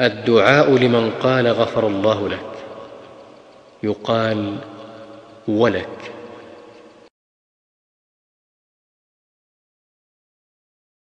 الدعاء لمن قال غفر الله لك. يقال ولك.